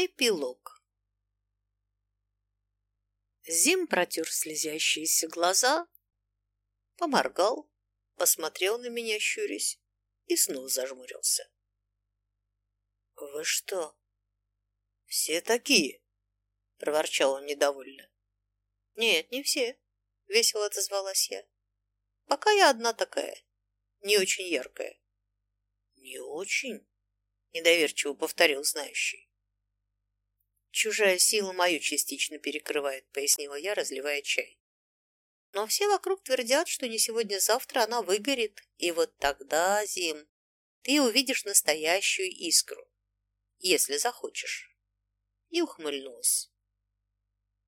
Эпилог Зим протер слезящиеся глаза, поморгал, посмотрел на меня, щурясь, и снова зажмурился. «Вы что, все такие?» — проворчал он недовольно. «Нет, не все», — весело отозвалась я. «Пока я одна такая, не очень яркая». «Не очень?» — недоверчиво повторил знающий. «Чужая сила мою частично перекрывает», — пояснила я, разливая чай. «Но все вокруг твердят, что не сегодня-завтра она выгорит, и вот тогда, Зим, ты увидишь настоящую искру, если захочешь». И ухмыльнулась.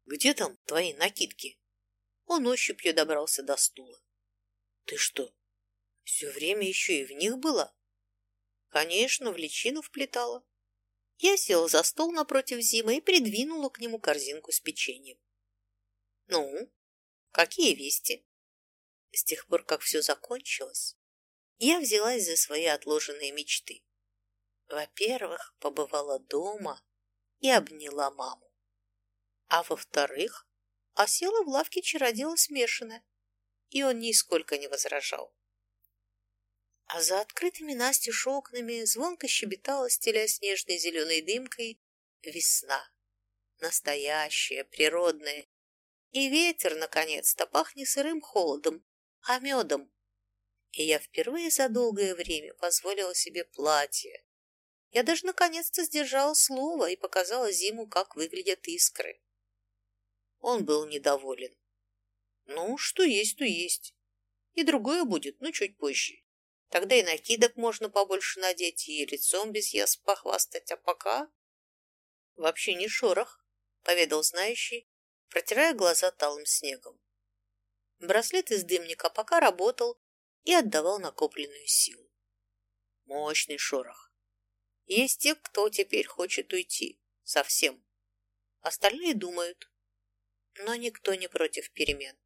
«Где там твои накидки?» Он ощупью добрался до стула. «Ты что, все время еще и в них была?» «Конечно, в личину вплетала. Я села за стол напротив Зимы и придвинула к нему корзинку с печеньем. «Ну, какие вести?» С тех пор, как все закончилось, я взялась за свои отложенные мечты. Во-первых, побывала дома и обняла маму. А во-вторых, осела в лавке чародела смешанная, и он нисколько не возражал а за открытыми настежь окнами звонко щебетала, стеля снежной зеленой дымкой, весна. Настоящая, природная. И ветер, наконец-то, пахнет сырым холодом, а медом. И я впервые за долгое время позволила себе платье. Я даже наконец-то сдержала слово и показала Зиму, как выглядят искры. Он был недоволен. Ну, что есть, то есть. И другое будет, но чуть позже. Тогда и накидок можно побольше надеть, и лицом без ясп похвастать. А пока... Вообще не шорох, поведал знающий, протирая глаза талым снегом. Браслет из дымника пока работал и отдавал накопленную силу. Мощный шорох. Есть те, кто теперь хочет уйти. Совсем. Остальные думают. Но никто не против перемен.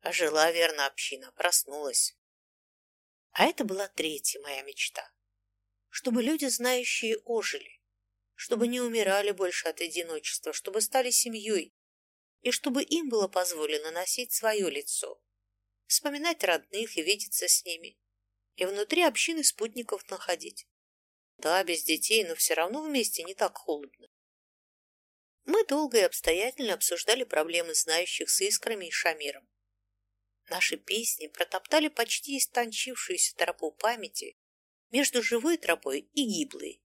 А жила верно община, проснулась. А это была третья моя мечта. Чтобы люди, знающие, ожили, чтобы не умирали больше от одиночества, чтобы стали семьей, и чтобы им было позволено носить свое лицо, вспоминать родных и видеться с ними, и внутри общины спутников находить. Да, без детей, но все равно вместе не так холодно. Мы долго и обстоятельно обсуждали проблемы знающих с искрами и Шамиром. Наши песни протоптали почти истончившуюся тропу памяти между живой тропой и гиблой,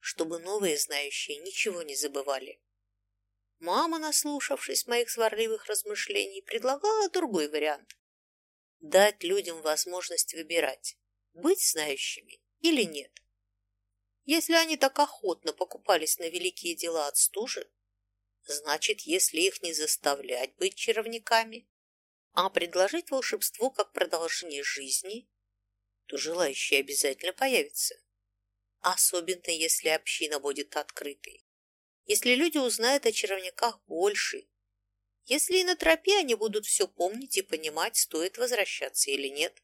чтобы новые знающие ничего не забывали. Мама, наслушавшись моих сварливых размышлений, предлагала другой вариант. Дать людям возможность выбирать, быть знающими или нет. Если они так охотно покупались на великие дела от стужи, значит, если их не заставлять быть чаровниками, а предложить волшебство как продолжение жизни, то желающие обязательно появятся. Особенно, если община будет открытой. Если люди узнают о чаровниках больше. Если и на тропе они будут все помнить и понимать, стоит возвращаться или нет.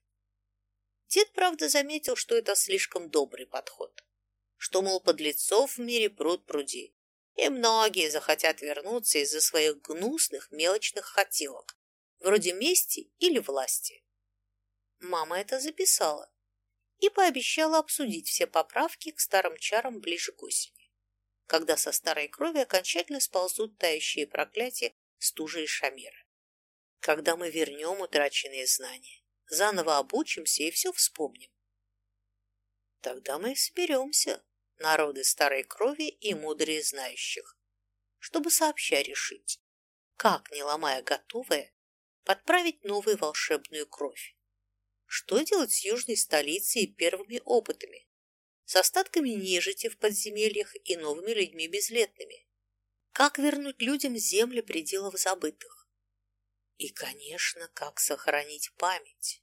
Дед, правда, заметил, что это слишком добрый подход. Что, мол, подлецов в мире пруд пруди. И многие захотят вернуться из-за своих гнусных мелочных хотелок вроде мести или власти. Мама это записала и пообещала обсудить все поправки к старым чарам ближе к осени, когда со старой крови окончательно сползут тающие проклятия стужи и шамира. Когда мы вернем утраченные знания, заново обучимся и все вспомним. Тогда мы и соберемся, народы старой крови и мудрые знающих, чтобы сообща решить, как, не ломая готовое, подправить новую волшебную кровь. Что делать с южной столицей и первыми опытами? С остатками нежити в подземельях и новыми людьми безлетными? Как вернуть людям земли пределов забытых? И, конечно, как сохранить память,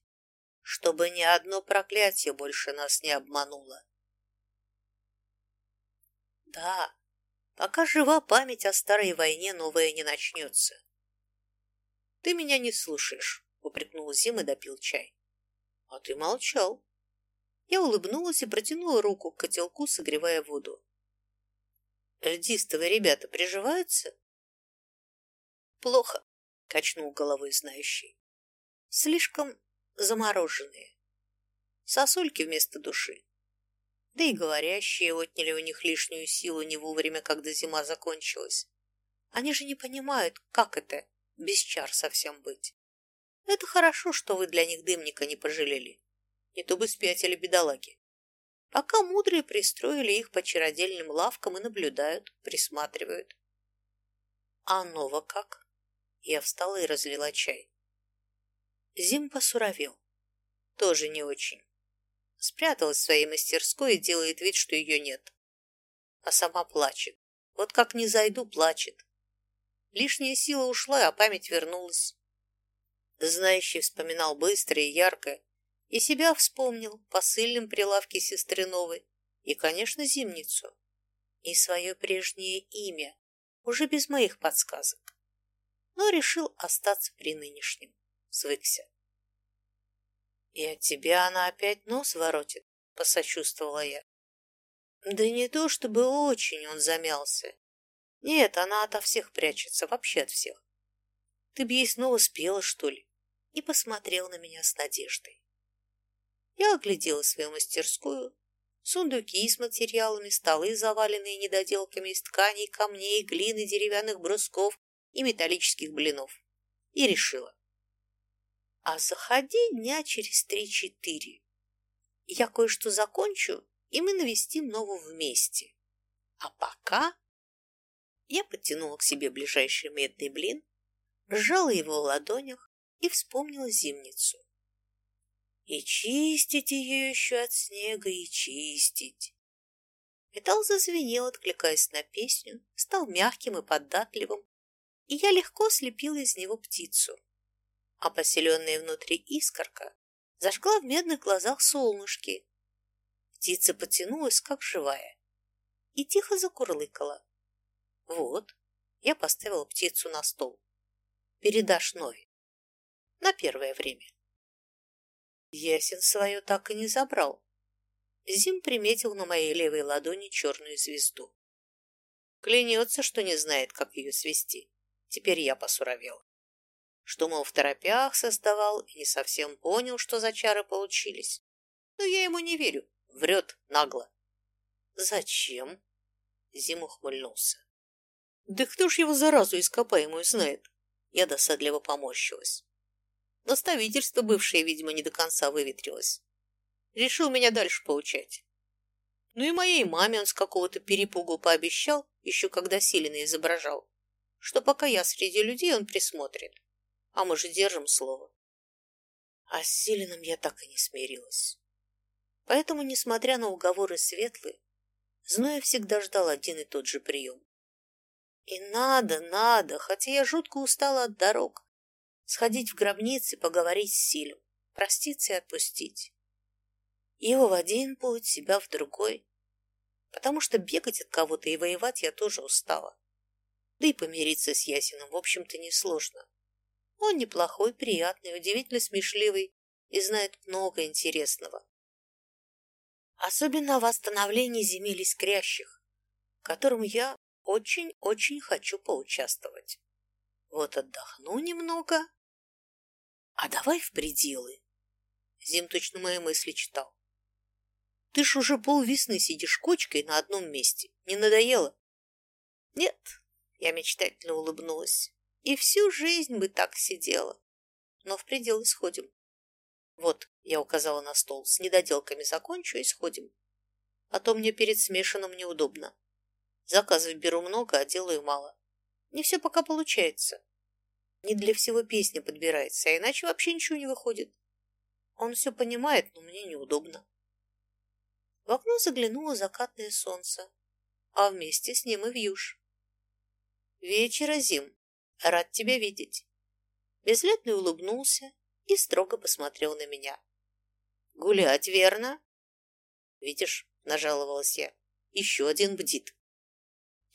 чтобы ни одно проклятие больше нас не обмануло. Да, пока жива память о старой войне, новая не начнется. «Ты меня не слушаешь», — упрекнул Зим и допил чай. «А ты молчал». Я улыбнулась и протянула руку к котелку, согревая воду. Льдистовые ребята приживаются? Плохо, качнул головой знающий. Слишком замороженные. Сосульки вместо души. Да и говорящие отняли у них лишнюю силу не вовремя, когда зима закончилась. Они же не понимают, как это без чар совсем быть. Это хорошо, что вы для них дымника не пожалели. Не то бы спятили бедолаги. Пока мудрые пристроили их по чародельным лавкам и наблюдают, присматривают. А Нова как? Я встала и разлила чай. Зим посуровел. Тоже не очень. Спряталась в своей мастерской и делает вид, что ее нет. А сама плачет. Вот как не зайду, плачет. Лишняя сила ушла, а память вернулась. Знающий вспоминал быстро и ярко, и себя вспомнил, посыльным прилавке сестры Новой, и, конечно, зимницу, и свое прежнее имя, уже без моих подсказок. Но решил остаться при нынешнем, свыкся. «И от тебя она опять нос воротит?» — посочувствовала я. Да не то чтобы очень он замялся. Нет, она ото всех прячется, вообще от всех. Ты б ей снова спела, что ли? И посмотрел на меня с надеждой. Я оглядела свою мастерскую, сундуки с материалами, столы, заваленные недоделками из тканей, камней, глины, деревянных брусков и металлических блинов, и решила. А заходи дня через три-четыре. Я кое-что закончу, и мы навестим Нову вместе. А пока... Я подтянула к себе ближайший медный блин, сжала его в ладонях и вспомнила зимницу. И чистить ее еще от снега, и чистить. Металл зазвенел, откликаясь на песню, стал мягким и податливым, и я легко слепила из него птицу. А поселенная внутри искорка зажгла в медных глазах солнышки. Птица потянулась, как живая, и тихо закурлыкала. Вот, я поставила птицу на стол. Передашь Нове. На первое время. Ясен свое так и не забрал. Зим приметил на моей левой ладони черную звезду. Клянется, что не знает, как ее свести. Теперь я посуровел. Что, мол, в торопях создавал и не совсем понял, что за чары получились. Но я ему не верю. Врет нагло. Зачем? Зим ухмыльнулся. Да кто ж его заразу ископаемую знает? Я досадливо поморщилась. Наставительство бывшее, видимо, не до конца выветрилось. Решил меня дальше поучать. Ну и моей маме он с какого-то перепугу пообещал, еще когда Силина изображал, что пока я среди людей, он присмотрит. А мы же держим слово. А с Силиным я так и не смирилась. Поэтому, несмотря на уговоры Светлы, Зноя всегда ждал один и тот же прием. И надо, надо, хотя я жутко устала от дорог, сходить в гробницы, поговорить с Силем, проститься и отпустить. Его в один путь, себя в другой. Потому что бегать от кого-то и воевать я тоже устала. Да и помириться с Ясином, в общем-то, несложно. Он неплохой, приятный, удивительно смешливый и знает много интересного. Особенно о восстановлении земель искрящих, которым я очень-очень хочу поучаствовать. Вот отдохну немного, а давай в пределы. Зим точно мои мысли читал. Ты ж уже полвесны сидишь кочкой на одном месте. Не надоело? Нет, я мечтательно улыбнулась. И всю жизнь бы так сидела. Но в пределы сходим. Вот, я указала на стол, с недоделками закончу и сходим. А то мне перед смешанным неудобно. Заказов беру много, а делаю мало. Не все пока получается. Не для всего песня подбирается, а иначе вообще ничего не выходит. Он все понимает, но мне неудобно. В окно заглянуло закатное солнце, а вместе с ним и вьюж. Вечера, Зим, рад тебя видеть. Безлетный улыбнулся и строго посмотрел на меня. Гулять, верно? Видишь, нажаловалась я, еще один бдит.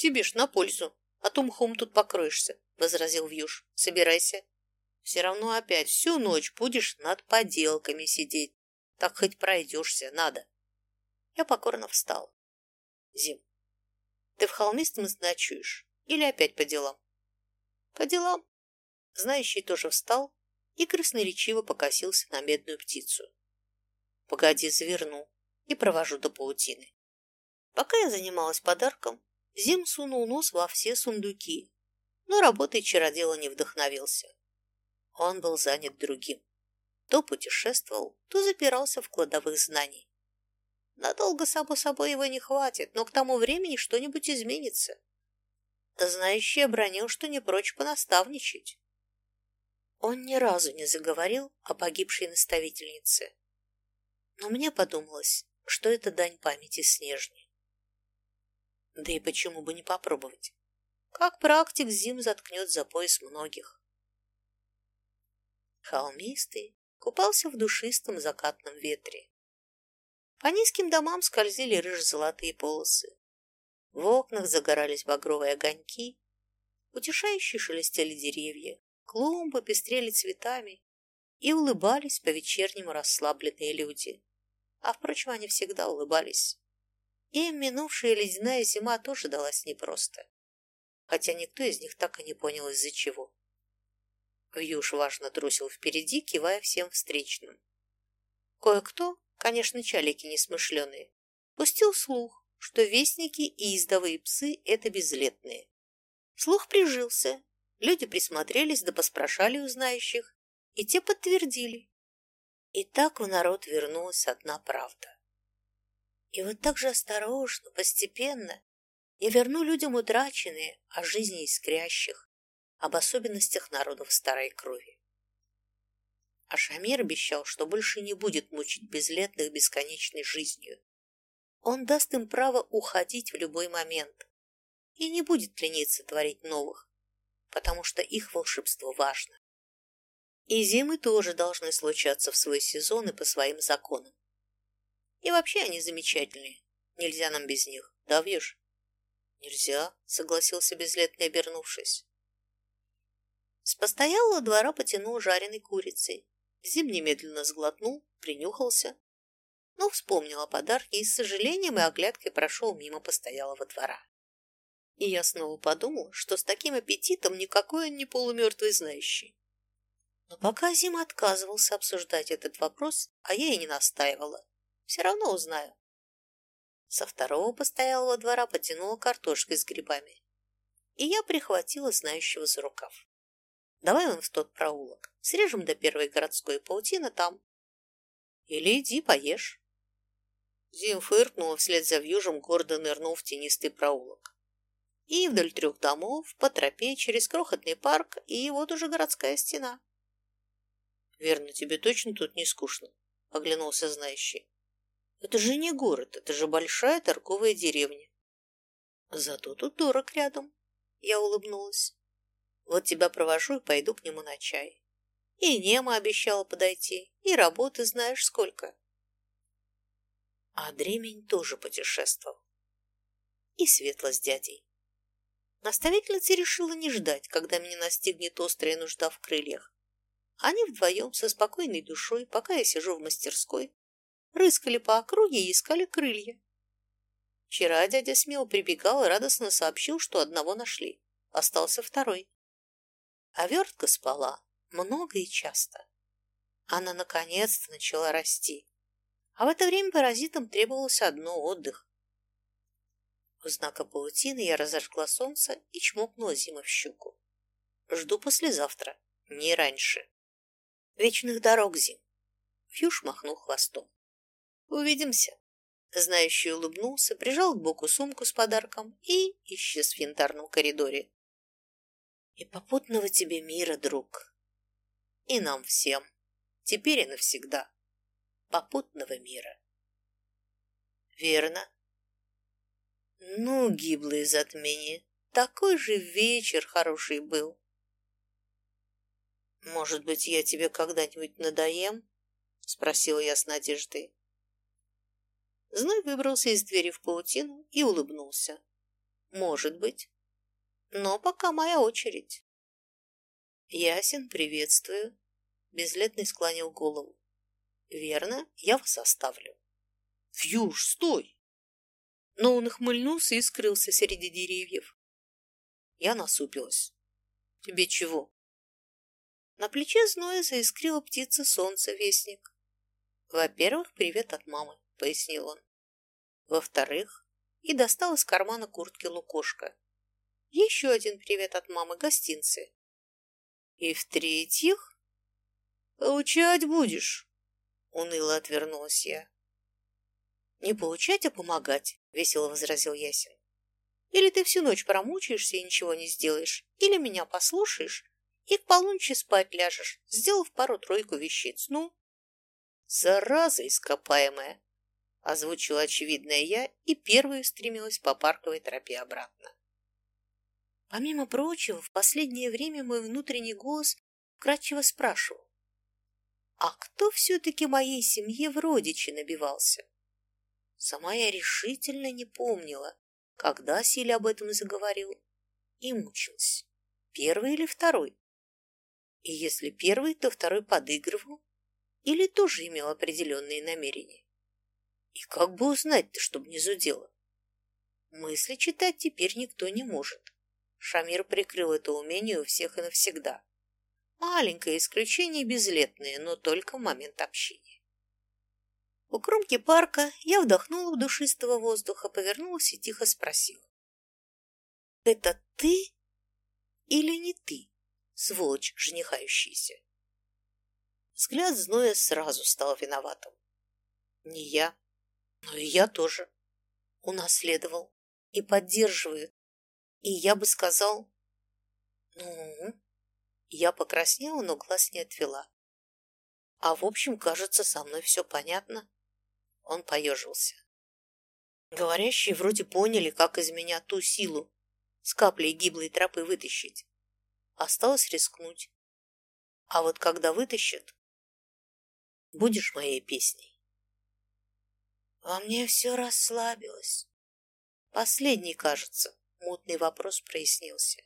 Тебе ж на пользу, а то мхом тут покроешься возразил Вьюж. Собирайся. Все равно опять всю ночь будешь над поделками сидеть. Так хоть пройдешься, надо. Я покорно встал. Зим, Ты в холмистом ночуешь или опять по делам? По делам. Знающий тоже встал и красноречиво покосился на медную птицу. Погоди, заверну и провожу до паутины. Пока я занималась подарком, Зим сунул нос во все сундуки, но работой чародела не вдохновился. Он был занят другим. То путешествовал, то запирался в кладовых знаний. Надолго, само собой, его не хватит, но к тому времени что-нибудь изменится. Знающий обронил, что не прочь понаставничать. Он ни разу не заговорил о погибшей наставительнице. Но мне подумалось, что это дань памяти Снежни. Да и почему бы не попробовать? Как практик зим заткнет за пояс многих. Холмистый купался в душистом закатном ветре. По низким домам скользили рыж-золотые полосы. В окнах загорались багровые огоньки, утешающе шелестели деревья, клумбы пестрели цветами и улыбались по-вечернему расслабленные люди. А, впрочем, они всегда улыбались. Им минувшая ледяная зима тоже далась непросто, хотя никто из них так и не понял, из-за чего. Вьюш важно трусил впереди, кивая всем встречным. Кое-кто, конечно, чалики несмышленые, пустил слух, что вестники и издовые псы — это безлетные. Слух прижился, люди присмотрелись да поспрашали у знающих, и те подтвердили. И так в народ вернулась одна правда. И вот так же осторожно, постепенно я верну людям утраченные, о жизни искрящих, об особенностях народов старой крови. А Шамир обещал, что больше не будет мучить безлетных бесконечной жизнью. Он даст им право уходить в любой момент и не будет лениться творить новых, потому что их волшебство важно. И зимы тоже должны случаться в свой сезон и по своим законам. И вообще они замечательные. Нельзя нам без них. Да, Вьюш? Нельзя, согласился безлетный, обернувшись. С постоялого двора потянул жареной курицей. Зим немедленно сглотнул, принюхался, но вспомнил о подарке и с сожалением и оглядкой прошел мимо постоялого двора. И я снова подумал, что с таким аппетитом никакой он не полумертвый знающий. Но пока Зим отказывался обсуждать этот вопрос, а я и не настаивала, все равно узнаю. Со второго постоялого двора потянула картошкой с грибами, и я прихватила знающего за рукав. Давай он в тот проулок. Срежем до первой городской паутины там. Или иди поешь. Зим фыркнула вслед за вьюжем, гордо нырнул в тенистый проулок. И вдоль трех домов, по тропе, через крохотный парк, и вот уже городская стена. «Верно, тебе точно тут не скучно?» — оглянулся знающий. «Это же не город, это же большая торговая деревня». «Зато тут дорог рядом», — я улыбнулась. Вот тебя провожу и пойду к нему на чай. И Нема обещала подойти, и работы знаешь сколько. А Дремень тоже путешествовал. И Светла с дядей. Наставительница решила не ждать, когда меня настигнет острая нужда в крыльях. Они вдвоем со спокойной душой, пока я сижу в мастерской, рыскали по округе и искали крылья. Вчера дядя смело прибегал и радостно сообщил, что одного нашли. Остался второй. А вертка спала много и часто. Она наконец-то начала расти. А в это время паразитам требовался одно отдых. У знака паутины я разожгла солнце и чмокнула Зима в щеку. Жду послезавтра, не раньше. Вечных дорог, Зим. Фьюш махнул хвостом. Увидимся. Знающий улыбнулся, прижал к боку сумку с подарком и исчез в янтарном коридоре. И попутного тебе мира, друг. И нам всем, теперь и навсегда, попутного мира. Верно. Ну, гиблые затмения, такой же вечер хороший был. Может быть, я тебе когда-нибудь надоем? Спросила я с надеждой. Зной выбрался из двери в паутину и улыбнулся. Может быть. Но пока моя очередь. Ясен, приветствую. Безлетный склонил голову. Верно, я вас оставлю. Фьюж, стой! но он ухмыльнулся и скрылся среди деревьев. Я насупилась. «Тебе чего?» На плече зноя заискрила птица солнца-вестник. «Во-первых, привет от мамы», — пояснил он. «Во-вторых, и достал из кармана куртки лукошка. Еще один привет от мамы, гостинцы. И в-третьих, получать будешь, уныло отвернулась я. Не получать, а помогать, весело возразил Ясин. Или ты всю ночь промучаешься и ничего не сделаешь, или меня послушаешь и к полуночи спать ляжешь, сделав пару-тройку вещиц. Ну, зараза ископаемая, озвучила очевидное я и первой стремилась по парковой тропе обратно. Помимо прочего, в последнее время мой внутренний голос вкратчиво спрашивал, а кто все-таки моей семье в родичи набивался? Сама я решительно не помнила, когда Силя об этом заговорил, и мучилась. Первый или второй? И если первый, то второй подыгрывал или тоже имел определенные намерения? И как бы узнать-то, чтобы не зудело? Мысли читать теперь никто не может. Шамир прикрыл это умение у всех и навсегда. Маленькое исключение безлетное, но только в момент общения. У кромки парка я вдохнула в душистого воздуха, повернулась и тихо спросила. «Это ты или не ты, сволочь женихающийся?» Взгляд Зноя сразу стал виноватым. Не я, но и я тоже. Унаследовал и поддерживаю и я бы сказал... Ну, я покраснела, но глаз не отвела. А в общем, кажется, со мной все понятно. Он поежился. Говорящие вроде поняли, как из меня ту силу с каплей гиблой тропы вытащить. Осталось рискнуть. А вот когда вытащат, будешь моей песней. Во мне все расслабилось. Последний, кажется мутный вопрос прояснился.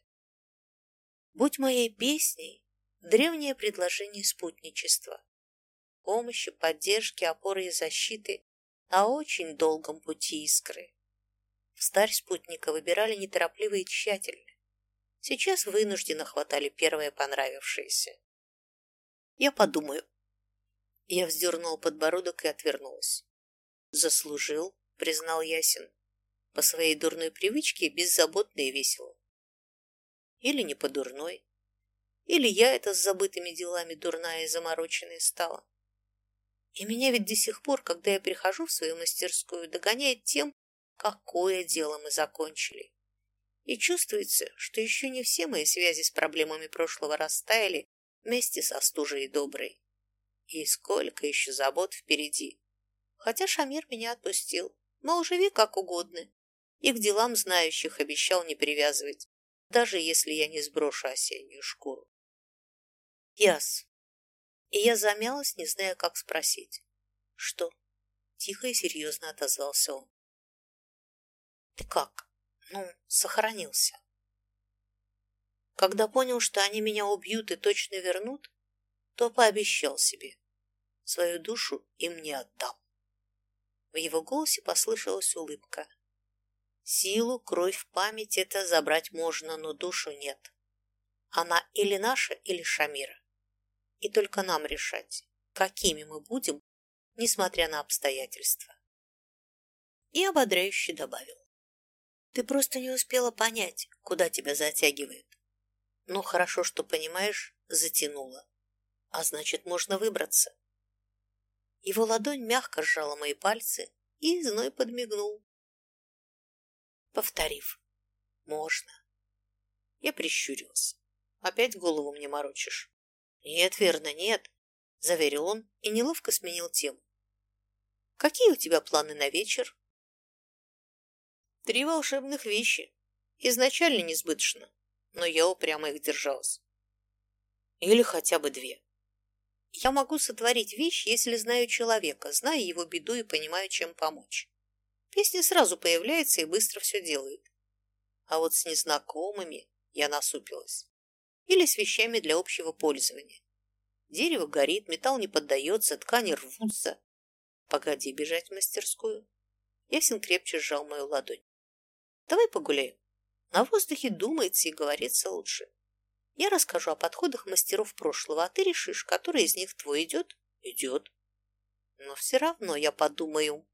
Будь моей песней, древнее предложение спутничества, помощи, поддержки, опоры и защиты на очень долгом пути искры. Старь спутника выбирали неторопливо и тщательно. Сейчас вынужденно хватали первое понравившееся. Я подумаю. Я вздернул подбородок и отвернулась. Заслужил, признал Ясин по своей дурной привычке беззаботно и весело. Или не по дурной. Или я это с забытыми делами дурная и замороченная стала. И меня ведь до сих пор, когда я прихожу в свою мастерскую, догоняет тем, какое дело мы закончили. И чувствуется, что еще не все мои связи с проблемами прошлого растаяли вместе со стужей доброй. И сколько еще забот впереди. Хотя Шамир меня отпустил. Мол, живи как угодно и к делам знающих обещал не привязывать, даже если я не сброшу осеннюю шкуру. Яс. И я замялась, не зная, как спросить. Что? Тихо и серьезно отозвался он. Ты как? Ну, сохранился. Когда понял, что они меня убьют и точно вернут, то пообещал себе. Свою душу им не отдам. В его голосе послышалась улыбка. Силу, кровь, память — это забрать можно, но душу нет. Она или наша, или Шамира. И только нам решать, какими мы будем, несмотря на обстоятельства. И ободряюще добавил. Ты просто не успела понять, куда тебя затягивает. Но хорошо, что понимаешь, затянуло. А значит, можно выбраться. Его ладонь мягко сжала мои пальцы, и зной подмигнул повторив «Можно». Я прищурился. «Опять голову мне морочишь?» «Нет, верно, нет», — заверил он и неловко сменил тему. «Какие у тебя планы на вечер?» «Три волшебных вещи. Изначально несбыточно, но я упрямо их держалась. Или хотя бы две. Я могу сотворить вещь, если знаю человека, знаю его беду и понимаю, чем помочь. Песня сразу появляется и быстро все делает. А вот с незнакомыми я насупилась. Или с вещами для общего пользования. Дерево горит, металл не поддается, ткани рвутся. Погоди бежать в мастерскую. Ясен крепче сжал мою ладонь. Давай погуляем. На воздухе думается и говорится лучше. Я расскажу о подходах мастеров прошлого, а ты решишь, который из них твой идет? Идет. Но все равно я подумаю.